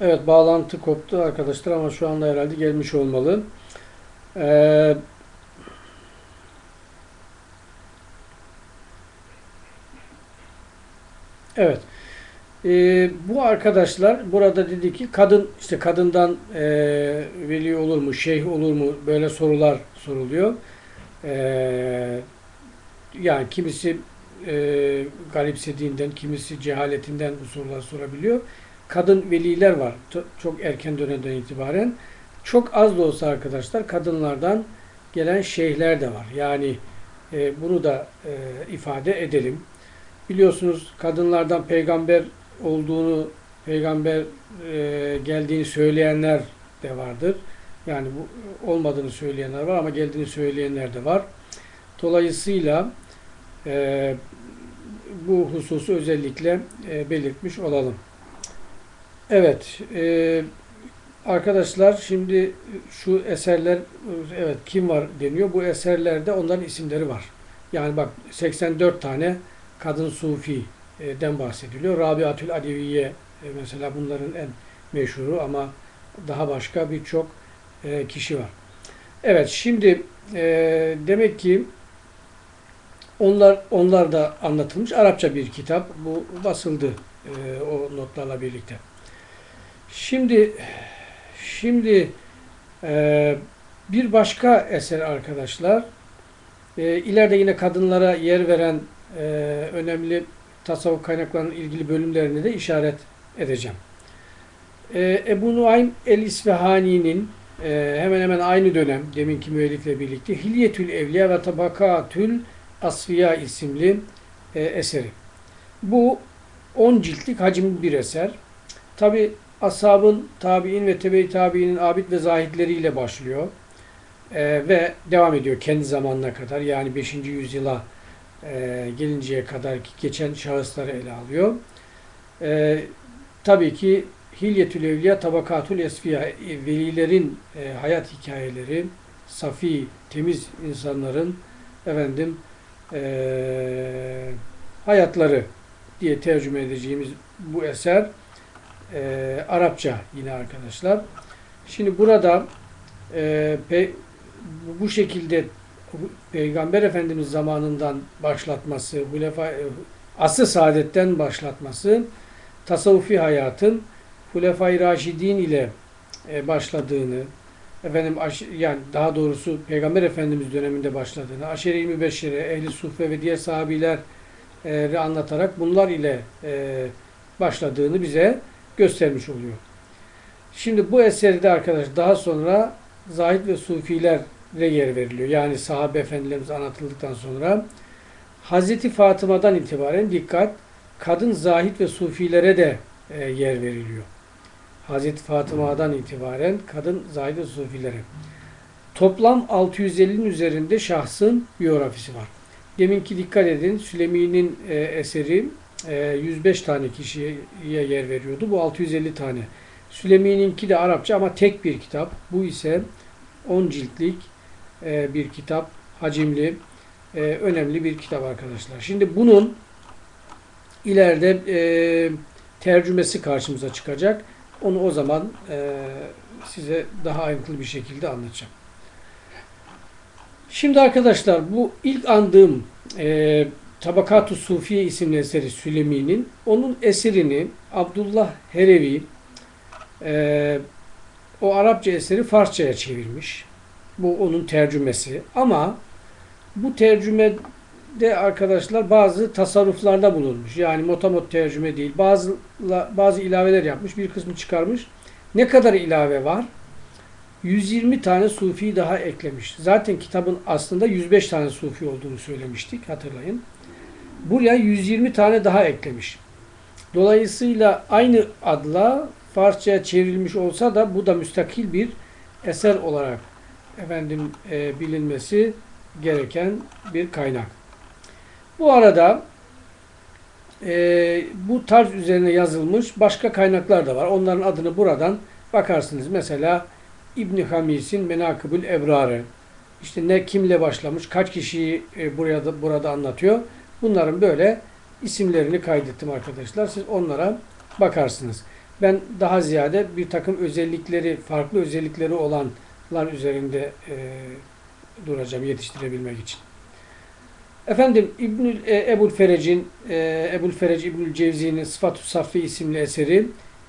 Evet bağlantı koptu arkadaşlar ama şu anda herhalde gelmiş olmalı. Ee, evet. Ee, bu arkadaşlar burada dedi ki kadın işte kadından e, veli olur mu, şeyh olur mu böyle sorular soruluyor. Ee, yani kimisi e, garipsediğinden, kimisi cehaletinden bu sorular sorabiliyor. Kadın veliler var çok erken dönemden itibaren. Çok az da olsa arkadaşlar kadınlardan gelen şeyhler de var. Yani e, bunu da e, ifade edelim. Biliyorsunuz kadınlardan peygamber olduğunu, peygamber e, geldiğini söyleyenler de vardır. Yani bu olmadığını söyleyenler var ama geldiğini söyleyenler de var. Dolayısıyla e, bu hususu özellikle e, belirtmiş olalım. Evet, e, arkadaşlar şimdi şu eserler, evet kim var deniyor. Bu eserlerde onların isimleri var. Yani bak 84 tane kadın sufi'den bahsediliyor. Rabiatül Adeviye e, mesela bunların en meşhuru ama daha başka birçok e, kişi var. Evet, şimdi e, demek ki onlar onlar da anlatılmış. Arapça bir kitap. Bu basıldı e, o notlarla birlikte. Şimdi şimdi e, bir başka eser arkadaşlar. E, ileride yine kadınlara yer veren e, önemli tasavvuf kaynaklarının ilgili bölümlerini de işaret edeceğim. E, Ebu Nuaym el-İsfahani'nin e, hemen hemen aynı dönem deminki müellifle birlikte Hilyetül Evliya ve Tabakatül Asfiya isimli e, eseri. Bu 10 ciltlik hacimli bir eser. Tabi ashabın, tabi'in ve tebe-i tabi'inin abid ve zahidleriyle başlıyor. E, ve devam ediyor kendi zamanına kadar. Yani 5. yüzyıla e, gelinceye kadar geçen şahısları ele alıyor. E, tabii ki Hilyetül Evliya Tabakatul Esfiya e, velilerin e, hayat hikayeleri, safi, temiz insanların efendim e, hayatları diye tercüme edeceğimiz bu eser e, Arapça yine arkadaşlar. Şimdi burada e, pe, bu şekilde Peygamber Efendimiz zamanından başlatması, Hulefa, asr saadetten başlatması, tasavvufi hayatın Hulefai Raşidin ile e, başladığını, efendim yani daha doğrusu Peygamber Efendimiz döneminde başladığını, Aşere-i Mübeşşire, Ehli Suffe ve diğer sahabileri anlatarak bunlar ile e, başladığını bize göstermiş oluyor. Şimdi bu eserde arkadaş daha sonra zahid ve sufilere yer veriliyor. Yani sahabe efendilerimiz anlatıldıktan sonra Hazreti Fatıma'dan itibaren dikkat kadın zahid ve sufilere de e, yer veriliyor. Hazreti Fatıma'dan itibaren kadın zahid ve sufilere. Toplam 650'nin üzerinde şahsın biyografisi var. Deminki dikkat edin Süleymi'nin e, eseri 105 tane kişiye yer veriyordu. Bu 650 tane. Süleymi'ninki de Arapça ama tek bir kitap. Bu ise 10 ciltlik e, bir kitap. Hacimli, e, önemli bir kitap arkadaşlar. Şimdi bunun ileride e, tercümesi karşımıza çıkacak. Onu o zaman e, size daha ayrıntılı bir şekilde anlatacağım. Şimdi arkadaşlar bu ilk andığım e, Tabakat-ı Sufiye isimli eseri Sülemi'nin onun eserini Abdullah Herevi e, o Arapça eseri Farsçaya çevirmiş. Bu onun tercümesi. Ama bu tercümede arkadaşlar bazı tasarruflarda bulunmuş. Yani motamot tercüme değil. Bazı bazı ilaveler yapmış. Bir kısmı çıkarmış. Ne kadar ilave var? 120 tane sufi daha eklemiş. Zaten kitabın aslında 105 tane sufi olduğunu söylemiştik. Hatırlayın. Buraya 120 tane daha eklemiş. Dolayısıyla aynı adla Farsçaya çevrilmiş olsa da bu da müstakil bir eser olarak efendim e, bilinmesi gereken bir kaynak. Bu arada e, bu tarz üzerine yazılmış başka kaynaklar da var. Onların adını buradan bakarsınız. Mesela İbni Hamis'in Menakıbül Ebrarı. İşte ne kimle başlamış, kaç kişiyi e, burada burada anlatıyor. Bunların böyle isimlerini kaydettim arkadaşlar. Siz onlara bakarsınız. Ben daha ziyade bir takım özellikleri, farklı özellikleri olanlar üzerinde e, duracağım yetiştirebilmek için. Efendim İbnül e, Ebul Ferec'in e, Ebul Ferec İbnül Cevzi'nin Sıfat-ı Saffi isimli eseri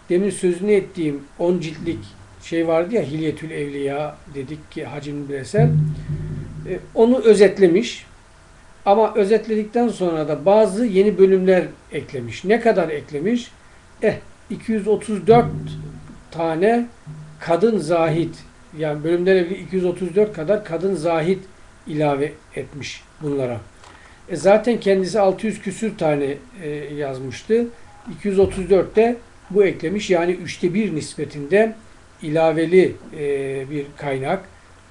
demin sözünü ettiğim 10 ciltlik şey vardı ya Hilyetül Evliya dedik ki hacimli bir eser. E, onu özetlemiş. Ama özetledikten sonra da bazı yeni bölümler eklemiş. Ne kadar eklemiş? Eh 234 tane kadın zahit yani bölümlere 234 kadar kadın zahit ilave etmiş bunlara. E zaten kendisi 600 küsür tane e, yazmıştı. 234'te bu eklemiş. Yani üçte bir nispetinde ilaveli e, bir kaynak.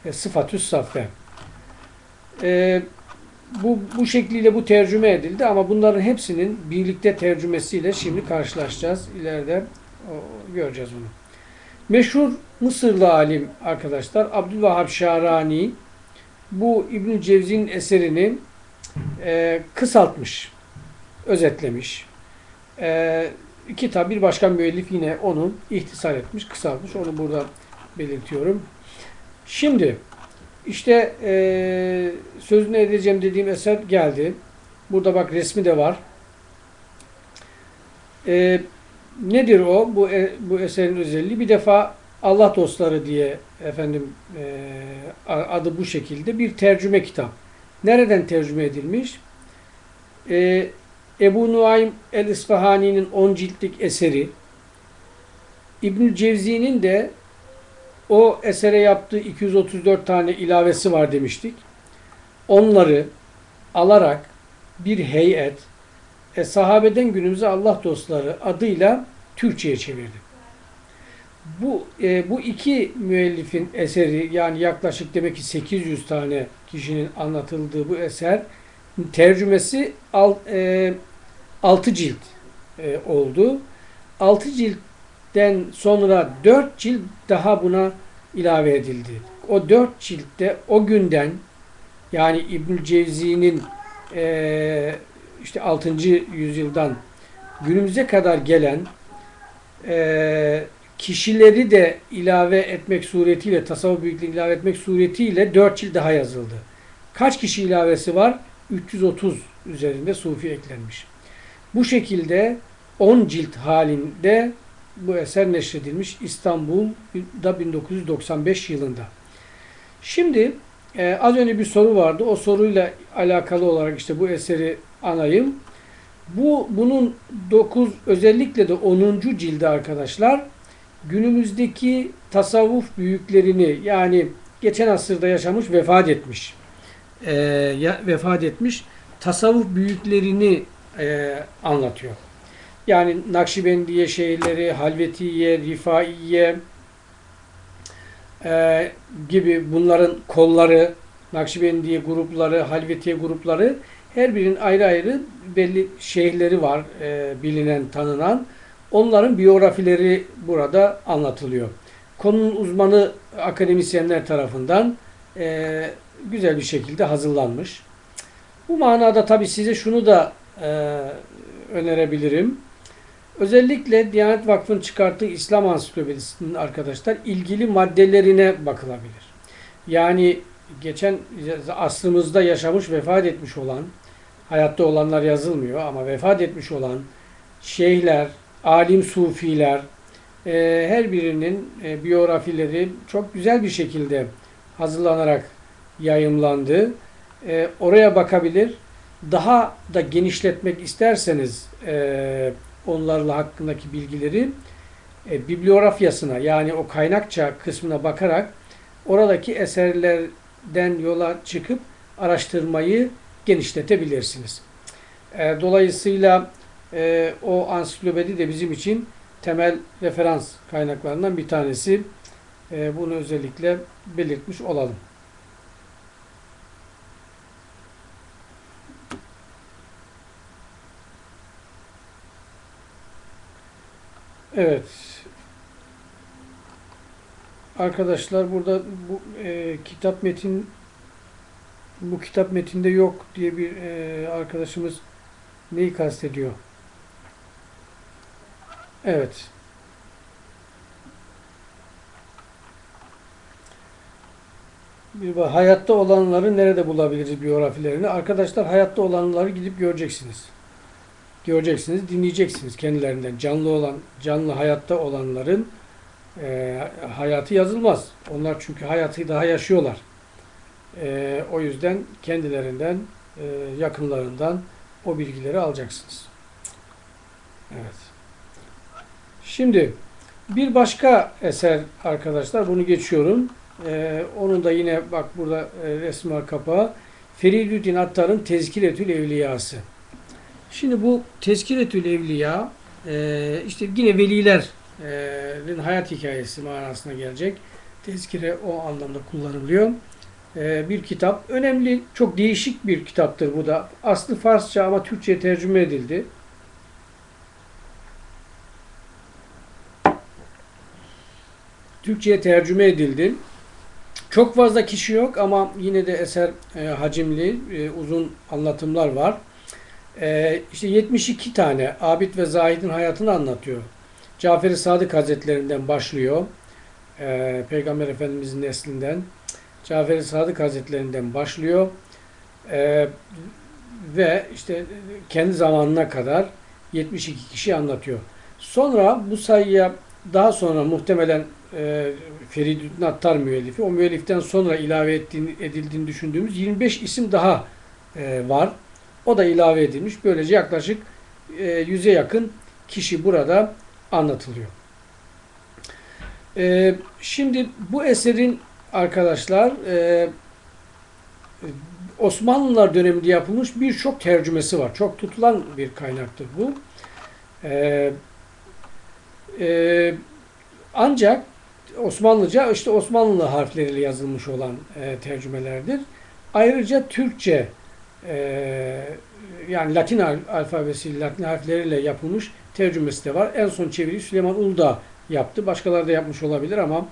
E, sıfatüs saffe. E, bu, bu şekliyle bu tercüme edildi ama bunların hepsinin birlikte tercümesiyle şimdi karşılaşacağız. İleride o, göreceğiz bunu. Meşhur Mısırlı alim arkadaşlar Abdülvahhab Şarani bu İbn Cevzi'nin eserini e, kısaltmış, özetlemiş. E, kitap bir başka müellif yine onu ihtisar etmiş, kısaltmış. Onu burada belirtiyorum. Şimdi işte e, sözünü edeceğim dediğim eser geldi. Burada bak resmi de var. E, nedir o? Bu, e, bu eserin özelliği. Bir defa Allah dostları diye efendim e, adı bu şekilde bir tercüme kitap. Nereden tercüme edilmiş? E, Ebu Nuaym el-İsfahani'nin 10 ciltlik eseri İbnül Cevzi'nin de o esere yaptığı 234 tane ilavesi var demiştik. Onları alarak bir heyet e, sahabeden günümüze Allah dostları adıyla Türkçe'ye çevirdi. Bu e, bu iki müellifin eseri yani yaklaşık demek ki 800 tane kişinin anlatıldığı bu eser tercümesi al, e, 6 cilt e, oldu. 6 ciltten sonra 4 cilt daha buna ilave edildi. O 4 ciltte o günden yani İbnül Cevzi'nin e, işte 6. yüzyıldan günümüze kadar gelen e, kişileri de ilave etmek suretiyle, tasavvuf büyüklüğünü ilave etmek suretiyle 4 cilt daha yazıldı. Kaç kişi ilavesi var? 330 üzerinde sufi eklenmiş. Bu şekilde 10 cilt halinde bu eser neşredilmiş İstanbul'da 1995 yılında. Şimdi e, az önce bir soru vardı. O soruyla alakalı olarak işte bu eseri anayım. Bu bunun 9 özellikle de 10. cildi arkadaşlar günümüzdeki tasavvuf büyüklerini yani geçen asırda yaşamış vefat etmiş e, ya, vefat etmiş tasavvuf büyüklerini e, anlatıyor. Yani Nakşibendiye şehirleri, Halvetiye, Rifaiye e, gibi bunların kolları, Nakşibendiye grupları, Halvetiye grupları her birinin ayrı ayrı belli şehirleri var e, bilinen, tanınan. Onların biyografileri burada anlatılıyor. Konunun uzmanı akademisyenler tarafından e, güzel bir şekilde hazırlanmış. Bu manada tabi size şunu da e, önerebilirim. Özellikle Diyanet Vakfı'nın çıkarttığı İslam Ansiklopedisi'nin arkadaşlar ilgili maddelerine bakılabilir. Yani geçen asrımızda yaşamış, vefat etmiş olan, hayatta olanlar yazılmıyor ama vefat etmiş olan şeyhler, alim sufiler, e, her birinin e, biyografileri çok güzel bir şekilde hazırlanarak yayımlandı. E, oraya bakabilir. Daha da genişletmek isterseniz e, onlarla hakkındaki bilgileri e, bibliografyasına yani o kaynakça kısmına bakarak oradaki eserlerden yola çıkıp araştırmayı genişletebilirsiniz. E, dolayısıyla e, o ansiklopedi de bizim için temel referans kaynaklarından bir tanesi. E, bunu özellikle belirtmiş olalım. Evet. Arkadaşlar burada bu e, kitap metin bu kitap metinde yok diye bir e, arkadaşımız neyi kastediyor? Evet. Bir bak hayatta olanları nerede bulabiliriz biyografilerini? Arkadaşlar hayatta olanları gidip göreceksiniz. Göreceksiniz, dinleyeceksiniz kendilerinden. Canlı olan, canlı hayatta olanların e, hayatı yazılmaz. Onlar çünkü hayatı daha yaşıyorlar. E, o yüzden kendilerinden, e, yakınlarından o bilgileri alacaksınız. Evet. Şimdi bir başka eser arkadaşlar, bunu geçiyorum. Ee, onun da yine bak burada e, resim var kapağı. Feridüddin Attar'ın Tezkiretül Evliyası. Şimdi bu Tezkiretül Evliya e, işte yine velilerin hayat hikayesi manasına gelecek. Tezkire o anlamda kullanılıyor. E, bir kitap. Önemli, çok değişik bir kitaptır bu da. Aslı Farsça ama Türkçe'ye tercüme edildi. Türkçe'ye tercüme edildi. Çok fazla kişi yok ama yine de eser e, hacimli, e, uzun anlatımlar var. E, işte 72 tane Abid ve Zahid'in hayatını anlatıyor. Cafer-i Sadık Hazretlerinden başlıyor. E, Peygamber Efendimizin neslinden. Cafer-i Sadık Hazretlerinden başlıyor. E, ve işte kendi zamanına kadar 72 kişi anlatıyor. Sonra bu sayıya daha sonra muhtemelen e, Feridüddin Attar müellifi. O müelliften sonra ilave ettiğini, edildiğini düşündüğümüz 25 isim daha e, var. O da ilave edilmiş. Böylece yaklaşık e, 100'e yakın kişi burada anlatılıyor. E, şimdi bu eserin arkadaşlar e, Osmanlılar döneminde yapılmış birçok tercümesi var. Çok tutulan bir kaynaktır bu. Ancak Osmanlıca işte Osmanlı harfleriyle yazılmış olan e, tercümelerdir. Ayrıca Türkçe e, yani Latin al alfabesiyle, Latin harfleriyle yapılmış tercümesi de var. En son çeviriyi Süleyman Uludağ yaptı. Başkaları da yapmış olabilir ama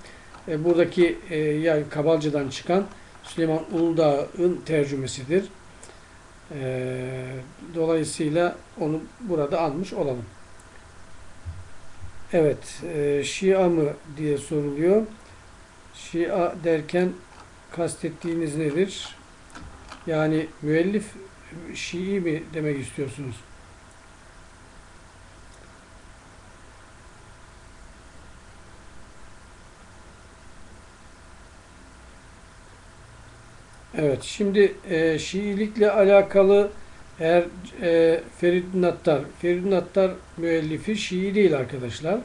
e, buradaki e, yani Kabalca'dan çıkan Süleyman Uludağ'ın tercümesidir. E, dolayısıyla onu burada almış olalım. Evet, e, Şia mı diye soruluyor. Şia derken kastettiğiniz nedir? Yani müellif Şii mi demek istiyorsunuz? Evet, şimdi e, Şiilikle alakalı eğer e, Feridun Attar, Feridun Attar müellifi Şii değil arkadaşlar.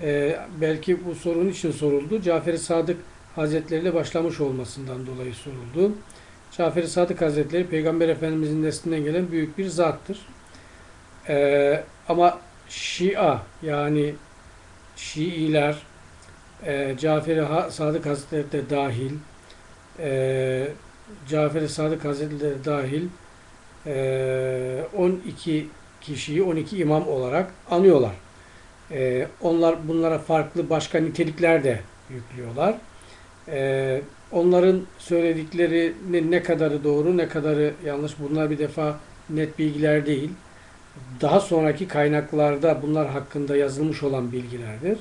E, belki bu sorun için soruldu. Cafer-i Sadık Hazretleri ile başlamış olmasından dolayı soruldu. Cafer-i Sadık Hazretleri Peygamber Efendimizin neslinden gelen büyük bir zattır. E, ama Şia yani Şiiler e, Cafer-i Sadık Hazretleri de dahil e, Cafer-i Sadık Hazretleri dahil 12 kişiyi 12 imam olarak anıyorlar. Onlar bunlara farklı başka nitelikler de yüklüyorlar. Onların söylediklerinin ne kadarı doğru ne kadarı yanlış bunlar bir defa net bilgiler değil. Daha sonraki kaynaklarda bunlar hakkında yazılmış olan bilgilerdir.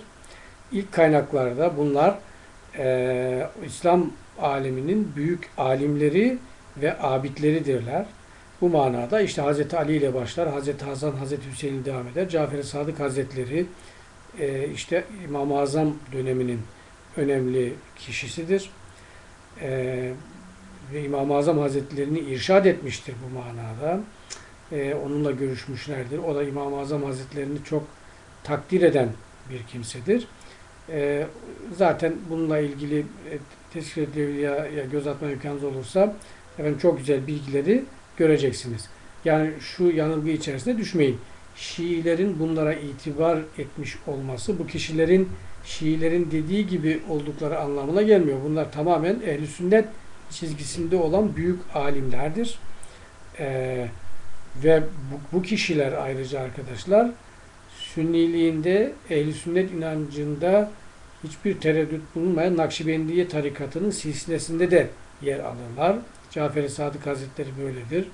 İlk kaynaklarda bunlar İslam aleminin büyük alimleri ve abidleridirler. Bu manada işte Hazreti Ali ile başlar, Hazreti Hasan, Hazreti Hüseyin devam eder. Cafer-i Sadık Hazretleri e, işte İmam-ı Azam döneminin önemli kişisidir. E, ve İmam-ı Azam Hazretlerini irşad etmiştir bu manada. E, onunla görüşmüşlerdir. O da İmam-ı Azam Hazretlerini çok takdir eden bir kimsedir. E, zaten bununla ilgili e, Tezkiret Evliya'ya göz atma imkanınız olursa efendim, çok güzel bilgileri göreceksiniz. Yani şu yanılgı içerisinde düşmeyin. Şiilerin bunlara itibar etmiş olması bu kişilerin Şiilerin dediği gibi oldukları anlamına gelmiyor. Bunlar tamamen ehli sünnet çizgisinde olan büyük alimlerdir. Ee, ve bu, bu kişiler ayrıca arkadaşlar sünniliğinde ehli sünnet inancında hiçbir tereddüt bulunmayan Nakşibendiye tarikatının silsilesinde de yer alırlar. Cafer-i Sadık Hazretleri böyledir.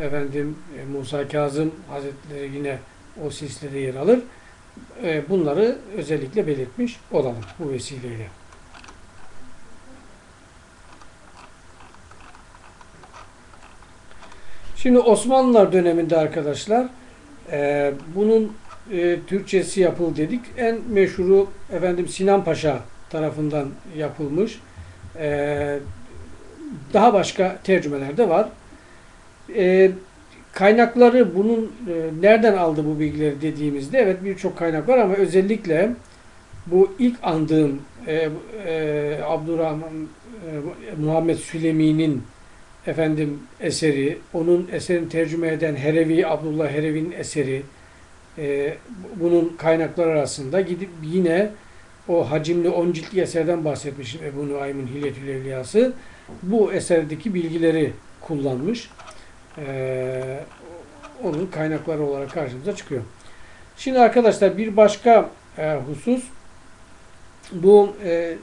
Efendim e, Musa Kazım Hazretleri yine o silsilede yer alır. E, bunları özellikle belirtmiş olalım bu vesileyle. Şimdi Osmanlılar döneminde arkadaşlar e, bunun e, Türkçesi yapıl dedik. En meşhuru efendim Sinan Paşa tarafından yapılmış. E, daha başka tercümeler de var. E, kaynakları bunun e, nereden aldı bu bilgileri dediğimizde evet birçok kaynak var ama özellikle bu ilk andığım e, e, Abdurrahman e, Muhammed Sülemi'nin efendim eseri, onun eserini tercüme eden Herevi, Abdullah Herevi'nin eseri, e, bunun kaynaklar arasında gidip yine o hacimli on ciltli eserden bahsetmişim Ebu Nuaym'ın Hilyetül Evliyası. Bu eserdeki bilgileri kullanmış. E, onun kaynakları olarak karşımıza çıkıyor. Şimdi arkadaşlar bir başka e, husus bu e,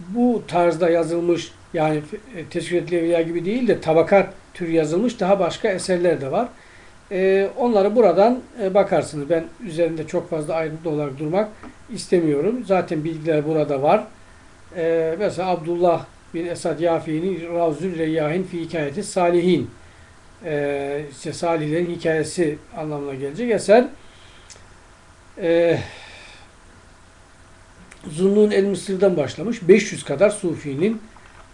bu tarzda yazılmış yani e, Teşkilatli Evliya gibi değil de tabakat tür yazılmış daha başka eserler de var. E, onları buradan bakarsınız. Ben üzerinde çok fazla ayrıntılı olarak durmak istemiyorum. Zaten bilgiler burada var. Mesela Abdullah bin Esad Yafi'nin Ravzül Reyyahin fi hikayeti Salihin e, işte Salihlerin hikayesi anlamına gelecek eser. E, Zunnun el Mısır'dan başlamış. 500 kadar Sufi'nin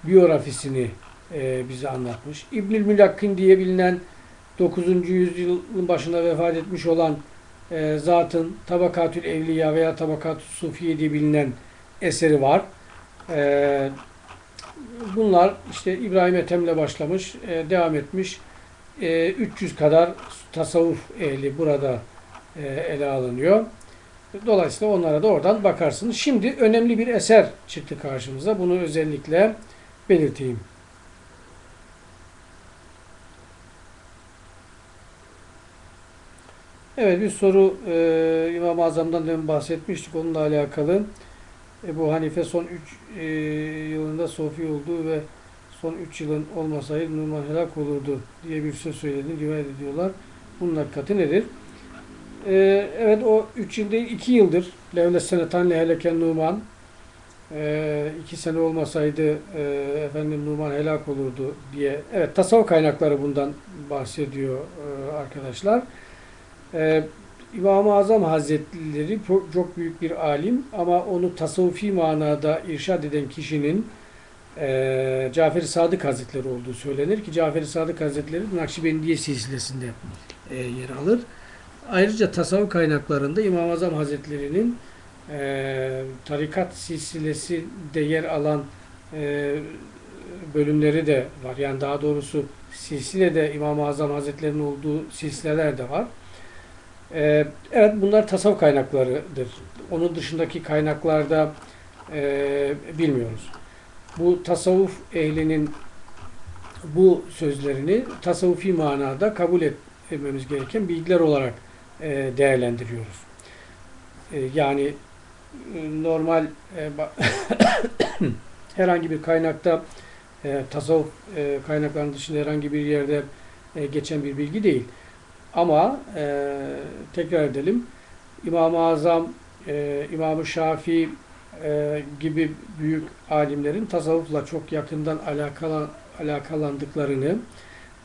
biyografisini e, bize anlatmış. İbnül Mülakkin diye bilinen 9. yüzyılın başında vefat etmiş olan e, zatın Tabakatül Evliya veya Tabakatül Sufiye diye bilinen eseri var. E, bunlar işte İbrahim Ethem'le başlamış, e, devam etmiş. E, 300 kadar tasavvuf ehli burada e, ele alınıyor. Dolayısıyla onlara da oradan bakarsınız. Şimdi önemli bir eser çıktı karşımıza. Bunu özellikle belirteyim. Evet bir soru e, İmam-ı Azam'dan demin bahsetmiştik. Onunla alakalı. Ebu Hanife son 3 e, yılında sofi oldu ve son 3 yılın olmasaydı Numan helak olurdu diye bir söz söyledi. Rivayet ediyorlar. Bunun hakikati nedir? E, evet o 3 yıl değil 2 yıldır. Levle senetan leheleken Numan e, iki sene olmasaydı e, efendim Numan helak olurdu diye. Evet tasavvuf kaynakları bundan bahsediyor e, arkadaşlar. E, İmam-ı Azam Hazretleri çok büyük bir alim ama onu tasavvufi manada irşad eden kişinin e, Cafer-i Sadık Hazretleri olduğu söylenir ki Cafer-i Sadık Hazretleri Nakşibendiye silsilesinde e, yer alır. Ayrıca tasavvuf kaynaklarında İmam-ı Azam Hazretleri'nin e, tarikat silsilesi de yer alan e, bölümleri de var. Yani daha doğrusu silsilede İmam-ı Azam Hazretleri'nin olduğu silsileler de var. E, evet bunlar tasavvuf kaynaklarıdır. Onun dışındaki kaynaklarda e, bilmiyoruz. Bu tasavvuf ehlinin bu sözlerini tasavvufi manada kabul etmemiz gereken bilgiler olarak e, değerlendiriyoruz. E, yani normal e, herhangi bir kaynakta e, tasavvuf e, kaynaklarının dışında herhangi bir yerde geçen bir bilgi değil. Ama tekrar edelim İmam-ı Azam, e, İmam-ı Şafii e, gibi büyük alimlerin tasavvufla çok yakından alakalan, alakalandıklarını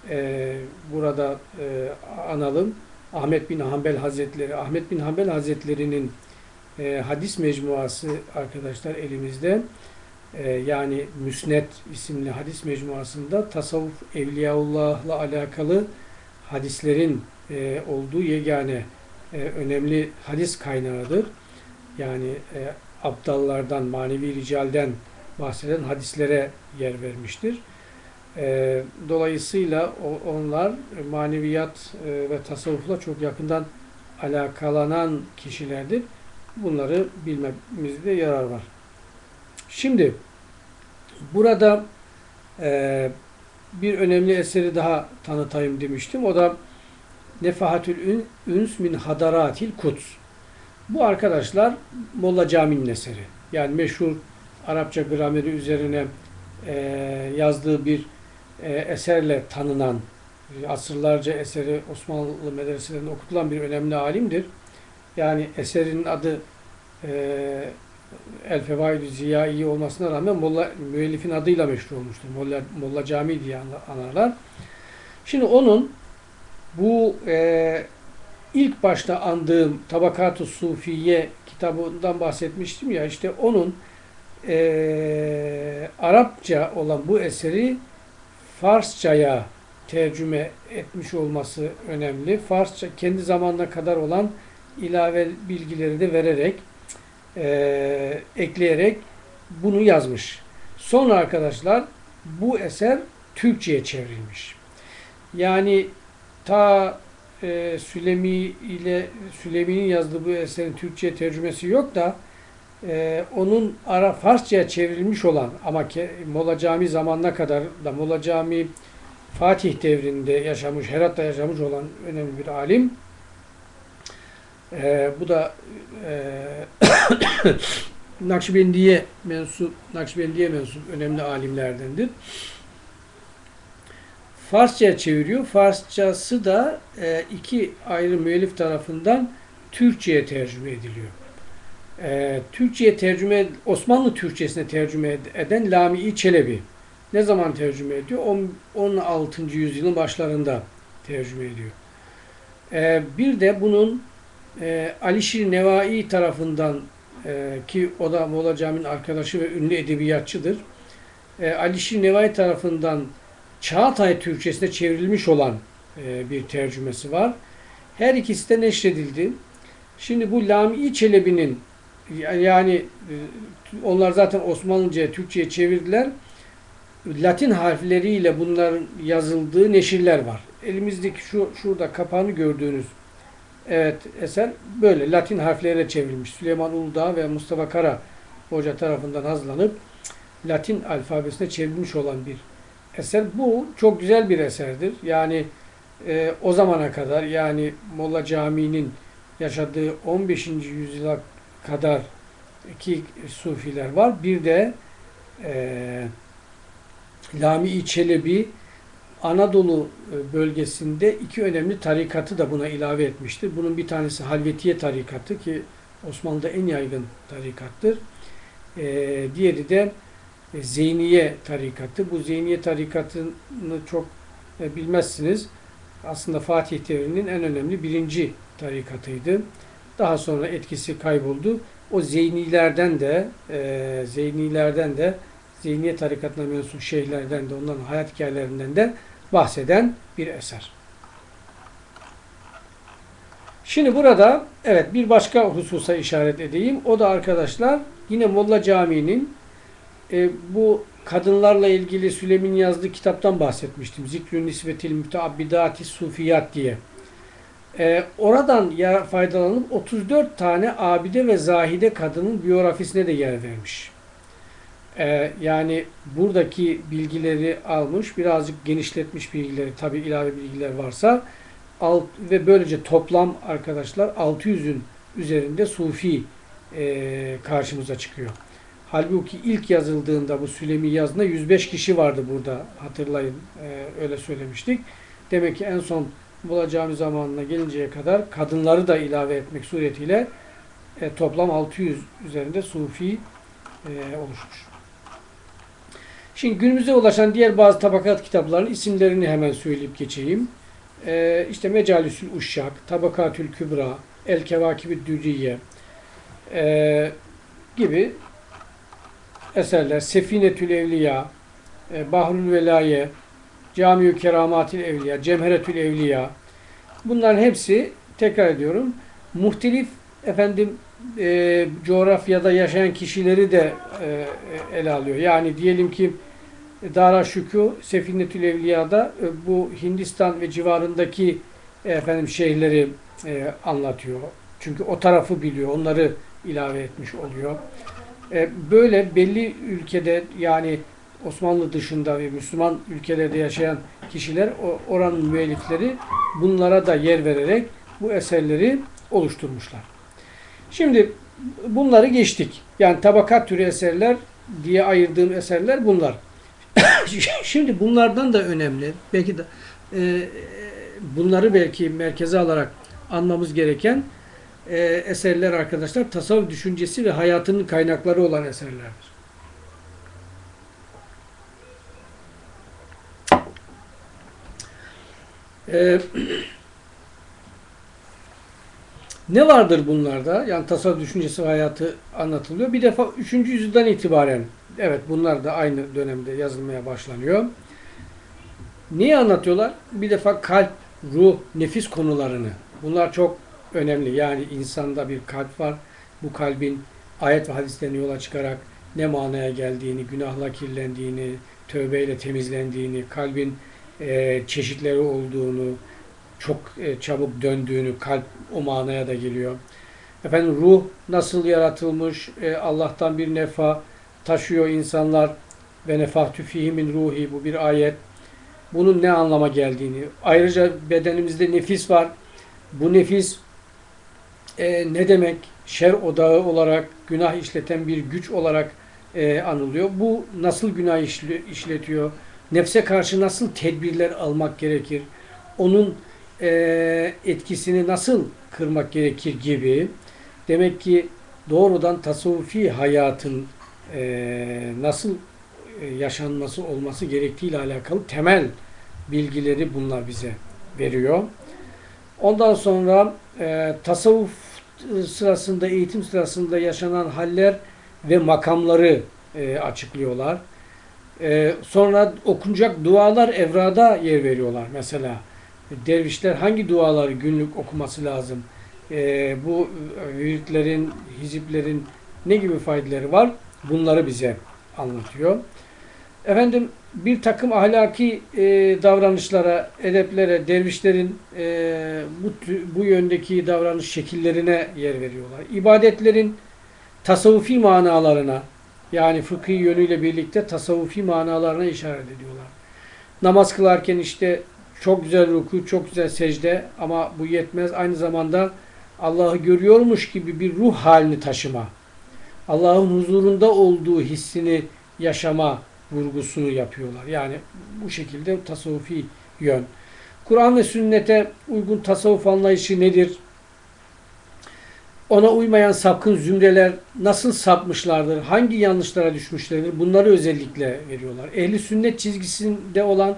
e, burada e, analım. Ahmet bin Hanbel Hazretleri, Ahmet bin Hanbel Hazretleri'nin e, hadis mecmuası arkadaşlar elimizde. E, yani Müsnet isimli hadis mecmuasında tasavvuf evliyaullah'la alakalı hadislerin e, olduğu yegane e, önemli hadis kaynağıdır. Yani e, aptallardan, manevi ricalden bahseden hadislere yer vermiştir. E, dolayısıyla onlar maneviyat e, ve tasavvufla çok yakından alakalanan kişilerdir. Bunları bilmemizde yarar var. Şimdi burada e, bir önemli eseri daha tanıtayım demiştim. O da Nefahatül Üns min Hadaratil Kuds. Bu arkadaşlar Molla Cami'nin eseri. Yani meşhur Arapça grameri üzerine e, yazdığı bir e, eserle tanınan, asırlarca eseri Osmanlı medreselerinde okutulan bir önemli alimdir. Yani eserin adı e, El Fevaidü Ziyai olmasına rağmen Molla, müellifin adıyla meşhur olmuştur. Molla, Molla Cami diye anarlar. Şimdi onun bu e, ilk başta andığım Tabakat-ı Sufiye kitabından bahsetmiştim ya işte onun e, Arapça olan bu eseri Farsçaya tercüme etmiş olması önemli. Farsça kendi zamanına kadar olan ilave bilgileri de vererek e, ekleyerek bunu yazmış. Sonra arkadaşlar bu eser Türkçe'ye çevrilmiş. Yani ta e, Sülemi ile Sülemi'nin yazdığı bu eserin Türkçe tercümesi yok da e, onun ara Farsça'ya çevrilmiş olan ama ke, Mola Cami zamanına kadar da Mola Cami Fatih devrinde yaşamış, Herat'ta yaşamış olan önemli bir alim. E, bu da e, Nakşibendiye mensup, Nakşibendiye mensup önemli alimlerdendir. Farsça'ya çeviriyor. Farsçası da e, iki ayrı müellif tarafından Türkçe'ye tercüme ediliyor. E, Türkçe'ye tercüme, Osmanlı Türkçesine tercüme eden Lami Çelebi. Ne zaman tercüme ediyor? 16. yüzyılın başlarında tercüme ediyor. E, bir de bunun e, Alişir Nevai tarafından e, ki o da Mola Cami'nin arkadaşı ve ünlü edebiyatçıdır. E, Alişir Nevai tarafından Çağatay Türkçesine çevrilmiş olan e, bir tercümesi var. Her ikisi de neşredildi. Şimdi bu Lami Çelebi'nin yani e, onlar zaten Osmanlıca'ya, Türkçe'ye çevirdiler. Latin harfleriyle bunların yazıldığı neşirler var. Elimizdeki şu şurada kapağını gördüğünüz evet eser böyle Latin harfleriyle çevrilmiş. Süleyman Uludağ ve Mustafa Kara Hoca tarafından hazırlanıp Latin alfabesine çevrilmiş olan bir eser. Bu çok güzel bir eserdir. Yani e, o zamana kadar yani Molla Camii'nin yaşadığı 15. yüzyıla kadar ki sufiler var. Bir de e, Lami-i Çelebi Anadolu e, bölgesinde iki önemli tarikatı da buna ilave etmiştir. Bunun bir tanesi Halvetiye tarikatı ki Osmanlı'da en yaygın tarikattır. E, diğeri de Zeyniye tarikatı. Bu Zeyniye tarikatını çok e, bilmezsiniz. Aslında Fatih devrinin en önemli birinci tarikatıydı. Daha sonra etkisi kayboldu. O Zeynilerden de e, Zeynilerden de Zeyniye tarikatına mensup şeyhlerden de onların hayat hikayelerinden de bahseden bir eser. Şimdi burada evet bir başka hususa işaret edeyim. O da arkadaşlar yine Molla Camii'nin e, bu kadınlarla ilgili Süleyman'ın yazdığı kitaptan bahsetmiştim. Zikrü Nisvetil Müteabbidati Sufiyat diye. E, oradan ya, faydalanıp 34 tane abide ve zahide kadının biyografisine de yer vermiş. E, yani buradaki bilgileri almış, birazcık genişletmiş bilgileri, tabi ilave bilgiler varsa alt, ve böylece toplam arkadaşlar 600'ün üzerinde Sufi e, karşımıza çıkıyor. Halbuki ilk yazıldığında bu Sülemi yazında 105 kişi vardı burada hatırlayın ee, öyle söylemiştik. Demek ki en son bulacağım zamanına gelinceye kadar kadınları da ilave etmek suretiyle e, toplam 600 üzerinde Sufi e, oluşmuş. Şimdi günümüze ulaşan diğer bazı tabakat kitaplarının isimlerini hemen söyleyip geçeyim. E, işte Mecalisül Uşşak, Tabakatül Kübra, El Kevakibü Dürriye e, gibi eserler Sefinetül Evliya, e, Bahrül Velaye, Camiü Keramatil Evliya, Cemheretül Evliya bunların hepsi tekrar ediyorum muhtelif efendim e, coğrafyada yaşayan kişileri de e, ele alıyor. Yani diyelim ki Dara Şükrü Sefinetül Evliya'da e, bu Hindistan ve civarındaki e, efendim şehirleri e, anlatıyor. Çünkü o tarafı biliyor. Onları ilave etmiş oluyor. E, böyle belli ülkede yani Osmanlı dışında ve Müslüman ülkelerde yaşayan kişiler oranın müellifleri bunlara da yer vererek bu eserleri oluşturmuşlar. Şimdi bunları geçtik. Yani tabakat türü eserler diye ayırdığım eserler bunlar. Şimdi bunlardan da önemli. Belki de e, bunları belki merkeze alarak anmamız gereken e, eserler arkadaşlar tasavvuf düşüncesi ve hayatının kaynakları olan eserlerdir. E, Ne vardır bunlarda? Yani tasavvuf düşüncesi ve hayatı anlatılıyor. Bir defa 3. yüzyıldan itibaren evet bunlar da aynı dönemde yazılmaya başlanıyor. Neyi anlatıyorlar? Bir defa kalp, ruh, nefis konularını. Bunlar çok önemli. Yani insanda bir kalp var. Bu kalbin ayet ve hadislerini yola çıkarak ne manaya geldiğini, günahla kirlendiğini, tövbeyle temizlendiğini, kalbin e, çeşitleri olduğunu, çok e, çabuk döndüğünü, kalp o manaya da geliyor. Efendim ruh nasıl yaratılmış, e, Allah'tan bir nefa taşıyor insanlar ve nefahtü fihimin ruhi bu bir ayet. Bunun ne anlama geldiğini. Ayrıca bedenimizde nefis var. Bu nefis e, ne demek? Şer odağı olarak, günah işleten bir güç olarak e, anılıyor. Bu nasıl günah işli, işletiyor? Nefse karşı nasıl tedbirler almak gerekir? Onun e, etkisini nasıl kırmak gerekir gibi. Demek ki doğrudan tasavvufi hayatın e, nasıl e, yaşanması olması gerektiği ile alakalı temel bilgileri bunlar bize veriyor. Ondan sonra e, tasavvuf sırasında, eğitim sırasında yaşanan haller ve makamları e, açıklıyorlar. E, sonra okunacak dualar evrada yer veriyorlar. Mesela dervişler hangi duaları günlük okuması lazım? E, bu viritlerin, hiziplerin ne gibi faydaları var? Bunları bize anlatıyor. Efendim bir takım ahlaki e, davranışlara, edeplere, dervişlerin e, bu, bu yöndeki davranış şekillerine yer veriyorlar. İbadetlerin tasavvufi manalarına, yani fıkhi yönüyle birlikte tasavvufi manalarına işaret ediyorlar. Namaz kılarken işte çok güzel ruku, çok güzel secde ama bu yetmez. Aynı zamanda Allah'ı görüyormuş gibi bir ruh halini taşıma. Allah'ın huzurunda olduğu hissini yaşama vurgusunu yapıyorlar. Yani bu şekilde tasavvufi yön. Kur'an ve sünnete uygun tasavvuf anlayışı nedir? Ona uymayan sapkın zümreler nasıl sapmışlardır? Hangi yanlışlara düşmüşlerdir? Bunları özellikle veriyorlar. Ehli sünnet çizgisinde olan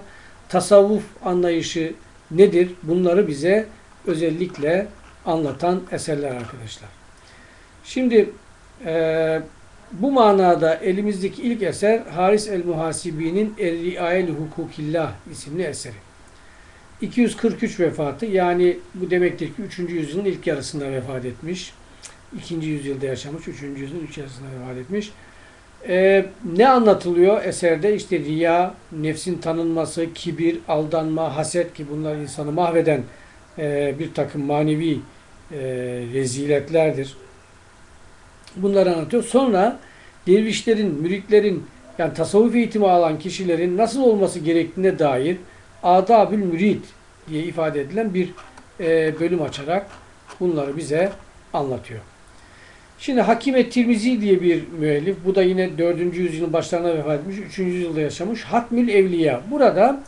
tasavvuf anlayışı nedir? Bunları bize özellikle anlatan eserler arkadaşlar. Şimdi e, bu manada elimizdeki ilk eser Haris el-Muhasibi'nin Er-Riayel Hukukillah isimli eseri. 243 vefatı yani bu demektir ki 3. yüzyılın ilk yarısında vefat etmiş. 2. yüzyılda yaşamış, 3. yüzyılın ilk yarısında vefat etmiş. Ee, ne anlatılıyor eserde? İşte riya, nefsin tanınması, kibir, aldanma, haset ki bunlar insanı mahveden e, bir takım manevi e, reziletlerdir. Bunları anlatıyor. Sonra dervişlerin, müritlerin yani tasavvuf eğitimi alan kişilerin nasıl olması gerektiğine dair adabül mürid diye ifade edilen bir e, bölüm açarak bunları bize anlatıyor. Şimdi Hakime Tirmizi diye bir müellif, bu da yine 4. yüzyılın başlarına vefat etmiş, 3. yüzyılda yaşamış. Hatmül Evliya. Burada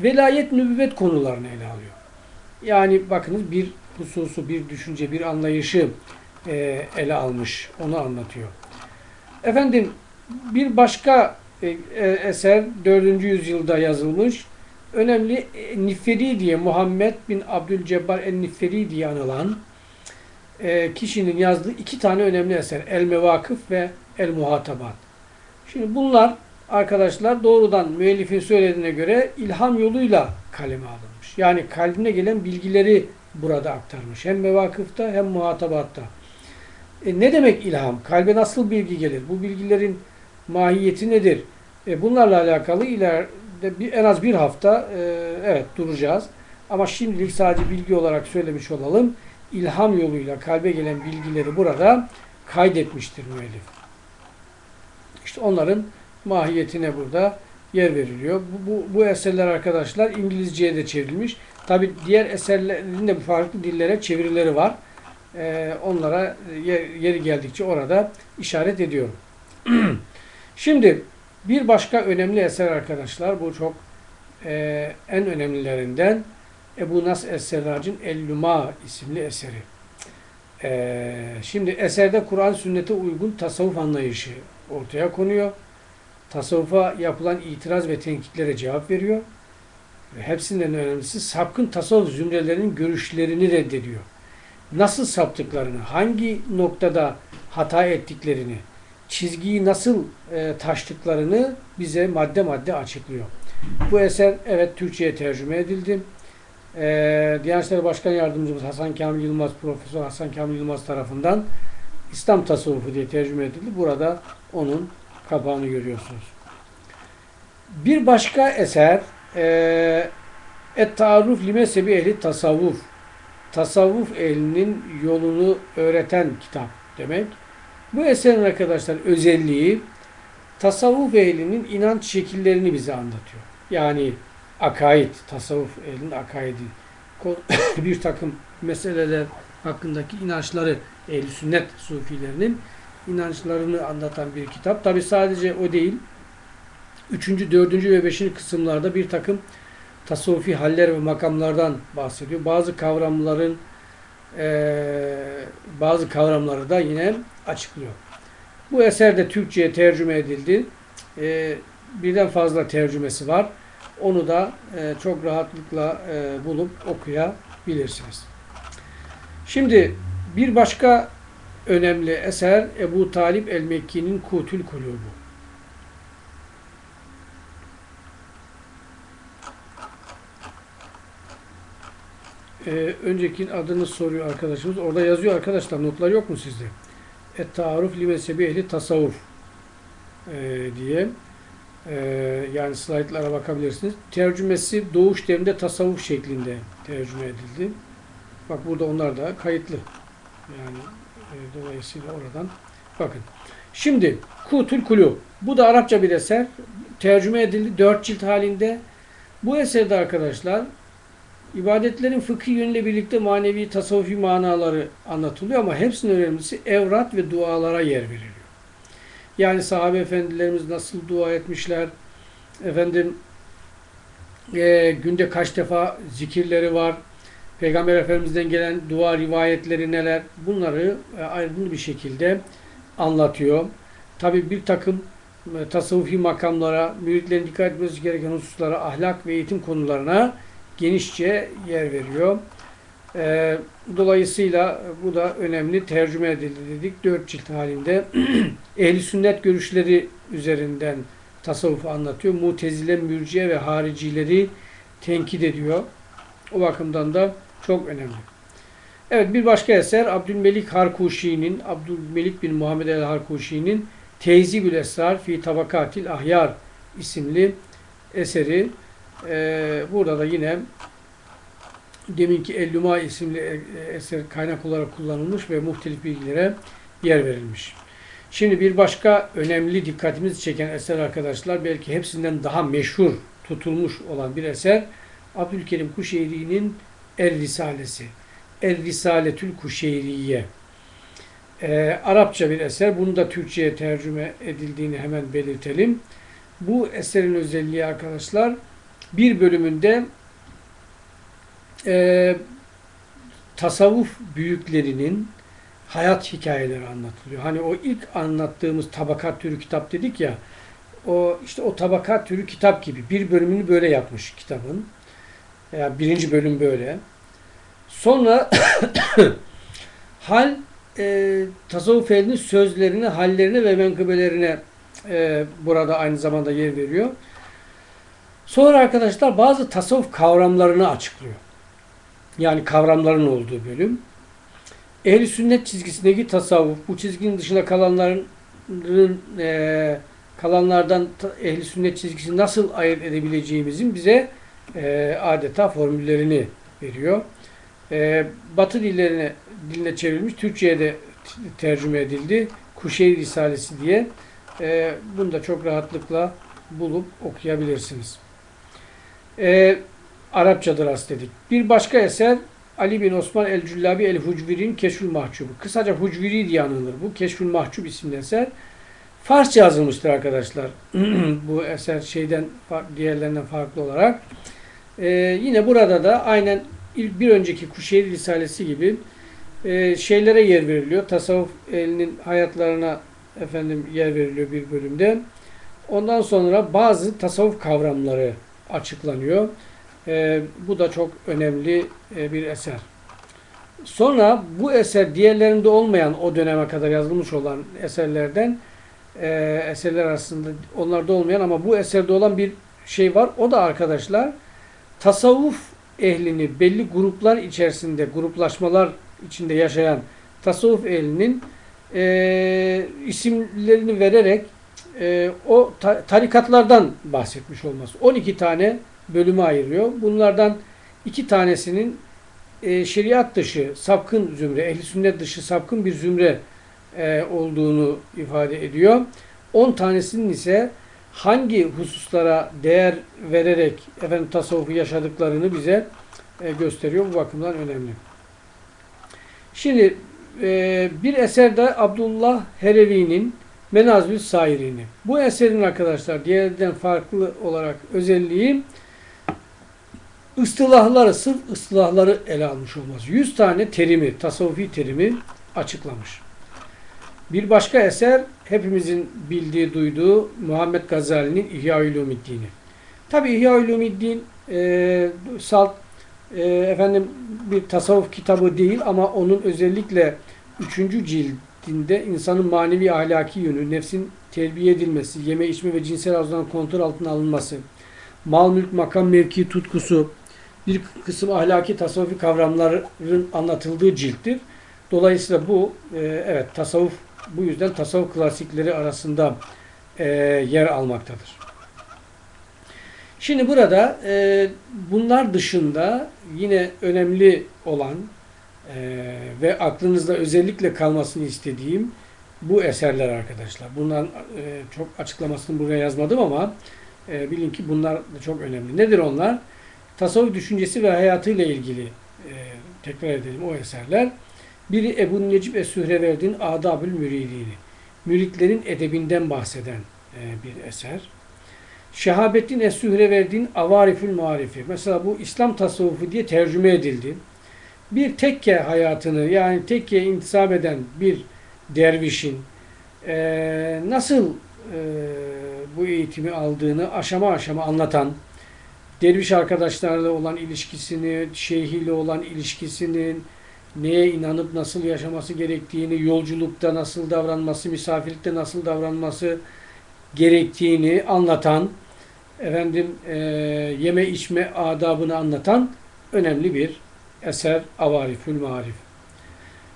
velayet nübüvvet konularını ele alıyor. Yani bakınız bir hususu, bir düşünce, bir anlayışı e, ele almış. Onu anlatıyor. Efendim bir başka e, e, eser 4. yüzyılda yazılmış. Önemli Niferi diye Muhammed bin Abdülcebbar en-Niferi diye anılan kişinin yazdığı iki tane önemli eser. El-Mevakıf ve El-Muhatabat. Şimdi bunlar arkadaşlar doğrudan müellifin söylediğine göre ilham yoluyla kaleme alınmış. Yani kalbine gelen bilgileri burada aktarmış. Hem mevakıfta hem muhatabatta. E, ne demek ilham? Kalbe nasıl bilgi gelir? Bu bilgilerin mahiyeti nedir? E, bunlarla alakalı ileride bir, en az bir hafta e, evet duracağız. Ama şimdilik sadece bilgi olarak söylemiş olalım. İlham yoluyla kalbe gelen bilgileri burada kaydetmiştir müellif. İşte onların mahiyetine burada yer veriliyor. Bu, bu, bu eserler arkadaşlar İngilizceye de çevrilmiş. Tabi diğer eserlerin de farklı dillere çevirileri var. Ee, onlara yer, yeri geldikçe orada işaret ediyorum. Şimdi bir başka önemli eser arkadaşlar. Bu çok e, en önemlilerinden Ebu Nas Es-Serrac'ın El-Luma isimli eseri. E, şimdi eserde Kur'an sünnete uygun tasavvuf anlayışı ortaya konuyor. Tasavvufa yapılan itiraz ve tenkitlere cevap veriyor. Ve hepsinden önemlisi sapkın tasavvuf zümrelerinin görüşlerini reddediyor. Nasıl saptıklarını, hangi noktada hata ettiklerini, çizgiyi nasıl e, taştıklarını bize madde madde açıklıyor. Bu eser evet Türkçe'ye tercüme edildi. E, Diyanet İşleri Başkan Yardımcımız Hasan Kamil Yılmaz, Profesör Hasan Kamil Yılmaz tarafından İslam tasavvufu diye tercüme edildi. Burada onun kapağını görüyorsunuz. Bir başka eser e, Et-Taruf Limesebi Ehli Tasavvuf Tasavvuf ehlinin yolunu öğreten kitap demek. Bu eserin arkadaşlar özelliği tasavvuf ehlinin inanç şekillerini bize anlatıyor. Yani akaid, tasavvuf ehlinin akaidi. bir takım meseleler hakkındaki inançları ehl sünnet sufilerinin inançlarını anlatan bir kitap. Tabi sadece o değil. Üçüncü, dördüncü ve beşinci kısımlarda bir takım tasavvufi haller ve makamlardan bahsediyor. Bazı kavramların e, bazı kavramları da yine açıklıyor. Bu eser de Türkçe'ye tercüme edildi. E, birden fazla tercümesi var. Onu da e, çok rahatlıkla e, bulup okuyabilirsiniz. Şimdi bir başka önemli eser Ebu Talip el-Mekki'nin Kutül Kulubu. Ee, önceki adını soruyor arkadaşımız. Orada yazıyor arkadaşlar. Notlar yok mu sizde? Et-Taruf li mezhebi ehli tasavvuf ee, diye. Ee, yani slaytlara bakabilirsiniz. Tercümesi doğuş devrinde tasavvuf şeklinde tercüme edildi. Bak burada onlar da kayıtlı. Yani e, dolayısıyla oradan bakın. Şimdi Kutul Kulu. Bu da Arapça bir eser. Tercüme edildi. Dört cilt halinde. Bu eserde arkadaşlar ibadetlerin fıkhi yönüyle birlikte manevi tasavvufi manaları anlatılıyor ama hepsinin önemlisi evrat ve dualara yer veriliyor. Yani sahabe efendilerimiz nasıl dua etmişler, efendim e, günde kaç defa zikirleri var, Peygamber Efendimiz'den gelen dua rivayetleri neler, bunları e, ayrıntılı bir şekilde anlatıyor. Tabi bir takım e, tasavvufi makamlara, müritlerin dikkat etmesi gereken hususlara, ahlak ve eğitim konularına genişçe yer veriyor. E, dolayısıyla bu da önemli tercüme edildi dedik. Dört cilt halinde. Ehli sünnet görüşleri üzerinden tasavvufu anlatıyor. Mutezile, mürciye ve haricileri tenkit ediyor. O bakımdan da çok önemli. Evet bir başka eser Abdülmelik Harkuşi'nin, Abdülmelik bin Muhammed el Harkuşi'nin Teyzibül Esrar fi Tabakatil Ahyar isimli eseri. Ee, burada da yine deminki Elluma isimli eser kaynak olarak kullanılmış ve muhtelif bilgilere yer verilmiş. Şimdi bir başka önemli dikkatimizi çeken eser arkadaşlar belki hepsinden daha meşhur tutulmuş olan bir eser Abdülkerim Kuşeyri'nin Er Risalesi. Er Risaletül Kuşeyriye. Ee, Arapça bir eser. Bunu da Türkçe'ye tercüme edildiğini hemen belirtelim. Bu eserin özelliği arkadaşlar bir bölümünde e, tasavvuf büyüklerinin hayat hikayeleri anlatılıyor. Hani o ilk anlattığımız tabakat türü kitap dedik ya o işte o tabakat türü kitap gibi bir bölümünü böyle yapmış kitabın. Yani birinci bölüm böyle. Sonra hal e, tasavvuf ehlinin sözlerine, hallerine ve menkıbelerine e, burada aynı zamanda yer veriyor. Sonra arkadaşlar bazı tasavvuf kavramlarını açıklıyor. Yani kavramların olduğu bölüm. Ehli sünnet çizgisindeki tasavvuf, bu çizginin dışında kalanların e, kalanlardan ehli sünnet çizgisini nasıl ayırt edebileceğimizin bize e, adeta formüllerini veriyor. E, Batı dillerine diline çevrilmiş, Türkçe'ye de tercüme edildi. Kuşeyri Risalesi diye. E, bunu da çok rahatlıkla bulup okuyabilirsiniz. E, Arapçadır dedik. Bir başka eser Ali bin Osman el-Cüllabi el-Hucviri'nin Keşfül Mahcubu. Kısaca Hucviri diye anılır. Bu Keşfül Mahcub isimli eser. Farsça yazılmıştır arkadaşlar. bu eser şeyden diğerlerinden farklı olarak. Ee, yine burada da aynen bir önceki Kuşeyri Risalesi gibi e, şeylere yer veriliyor. Tasavvuf elinin hayatlarına efendim yer veriliyor bir bölümde. Ondan sonra bazı tasavvuf kavramları açıklanıyor. E, bu da çok önemli e, bir eser. Sonra bu eser diğerlerinde olmayan o döneme kadar yazılmış olan eserlerden e, eserler arasında onlarda olmayan ama bu eserde olan bir şey var. O da arkadaşlar tasavvuf ehlini belli gruplar içerisinde, gruplaşmalar içinde yaşayan tasavvuf ehlinin e, isimlerini vererek e, o ta tarikatlardan bahsetmiş olması. 12 tane bölüme ayırıyor. Bunlardan iki tanesinin e, şeriat dışı sapkın zümre, ehli sünnet dışı sapkın bir zümre e, olduğunu ifade ediyor. 10 tanesinin ise hangi hususlara değer vererek efendim tasavvufu yaşadıklarını bize e, gösteriyor. Bu bakımdan önemli. Şimdi e, bir eserde Abdullah Herevi'nin Menazül Sairini. Bu eserin arkadaşlar diğerden farklı olarak özelliği ıstılahları, sırf ıstılahları ele almış olması. 100 tane terimi, tasavvufi terimi açıklamış. Bir başka eser hepimizin bildiği, duyduğu Muhammed Gazali'nin İhya Ulumiddin'i. Tabi İhya Ulumiddin e, salt e, efendim bir tasavvuf kitabı değil ama onun özellikle 3. cildinde insanın manevi ahlaki yönü, nefsin terbiye edilmesi, yeme içme ve cinsel arzudan kontrol altına alınması, mal mülk makam mevki tutkusu, bir kısım ahlaki tasavvufi kavramların anlatıldığı cilttir. Dolayısıyla bu e, evet tasavvuf bu yüzden tasavvuf klasikleri arasında e, yer almaktadır. Şimdi burada e, bunlar dışında yine önemli olan e, ve aklınızda özellikle kalmasını istediğim bu eserler arkadaşlar. Bundan e, çok açıklamasını buraya yazmadım ama e, bilin ki bunlar çok önemli. Nedir onlar? Tasavvuf düşüncesi ve hayatıyla ilgili e, tekrar edelim o eserler. Biri Ebu Necip Es-Sühreverdi'nin Adabül Müridini. Müritlerin edebinden bahseden e, bir eser. Şehabettin Es-Sühreverdi'nin Avarifül Marifi. Mesela bu İslam tasavvufu diye tercüme edildi. Bir tekke hayatını yani tekkeye intisap eden bir dervişin e, nasıl e, bu eğitimi aldığını aşama aşama anlatan, derviş arkadaşlarla olan ilişkisini, şeyhiyle olan ilişkisinin, neye inanıp nasıl yaşaması gerektiğini, yolculukta nasıl davranması, misafirlikte nasıl davranması gerektiğini anlatan, efendim e, yeme içme adabını anlatan önemli bir eser Avarifül Marif.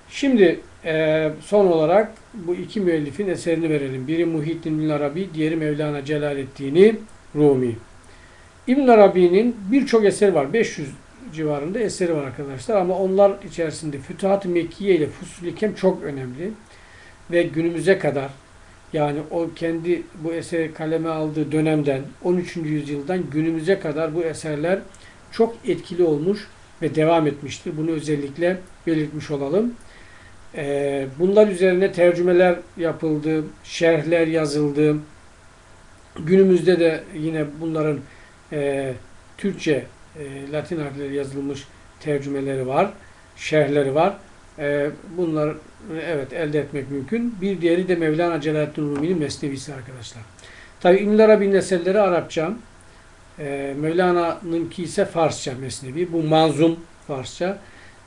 Şimdi e, son olarak bu iki müellifin eserini verelim. Biri Muhyiddin Arabi, diğeri Mevlana Celaleddin Rumi. İbn Arabi'nin birçok eseri var. 500 civarında eseri var arkadaşlar. Ama onlar içerisinde Fütuhat-ı Mekkiye ile Fusul çok önemli. Ve günümüze kadar yani o kendi bu eseri kaleme aldığı dönemden 13. yüzyıldan günümüze kadar bu eserler çok etkili olmuş ve devam etmiştir. Bunu özellikle belirtmiş olalım. Ee, bunlar üzerine tercümeler yapıldı, şerhler yazıldı. Günümüzde de yine bunların e, Türkçe, e, Latin harfleri yazılmış tercümeleri var, şerhleri var. E, bunlar evet elde etmek mümkün. Bir diğeri de Mevlana Celaleddin Rumi'nin Mesnevisi arkadaşlar. Tabi İbn Arabi'nin eserleri Arapça, e, Mevlana'nınki ise Farsça Mesnevi. Bu manzum Farsça.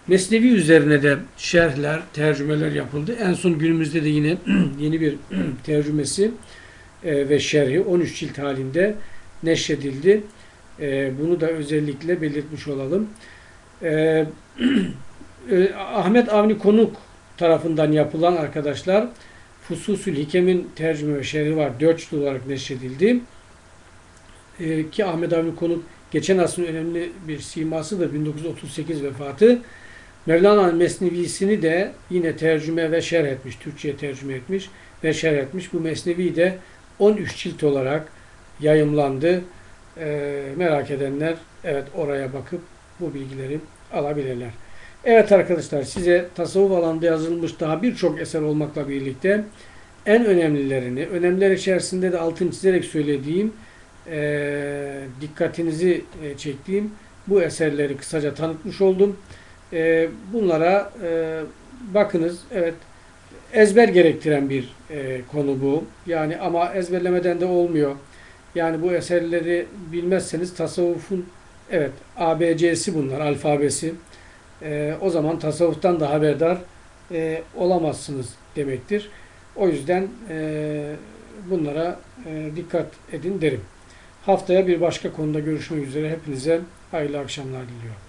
Mesnevi üzerine de şerhler, tercümeler yapıldı. En son günümüzde de yine yeni bir tercümesi e, ve şerhi 13 cilt halinde neşredildi. E, bunu da özellikle belirtmiş olalım. E, Ahmet Avni Konuk tarafından yapılan arkadaşlar Fususül Hikem'in tercüme ve şerhi var. Dört cilt olarak neşredildi. E, ki Ahmet Avni Konuk geçen asrın önemli bir simasıdır. 1938 vefatı. Mevlana Mesnevisini de yine tercüme ve şerh etmiş. Türkçe'ye tercüme etmiş ve şerh etmiş. Bu Mesnevi de 13 cilt olarak yayımlandı. E, merak edenler evet oraya bakıp bu bilgileri alabilirler. Evet arkadaşlar size tasavvuf alanında yazılmış daha birçok eser olmakla birlikte en önemlilerini, önemliler içerisinde de altını çizerek söylediğim, e, dikkatinizi e, çektiğim bu eserleri kısaca tanıtmış oldum. E, bunlara e, bakınız, evet ezber gerektiren bir e, konu bu. Yani ama ezberlemeden de olmuyor. Yani bu eserleri bilmezseniz tasavvufun evet ABC'si bunlar, alfabesi. e, o zaman tasavvuftan da haberdar e, olamazsınız demektir. O yüzden e, bunlara e, dikkat edin derim. Haftaya bir başka konuda görüşmek üzere. Hepinize hayırlı akşamlar diliyorum.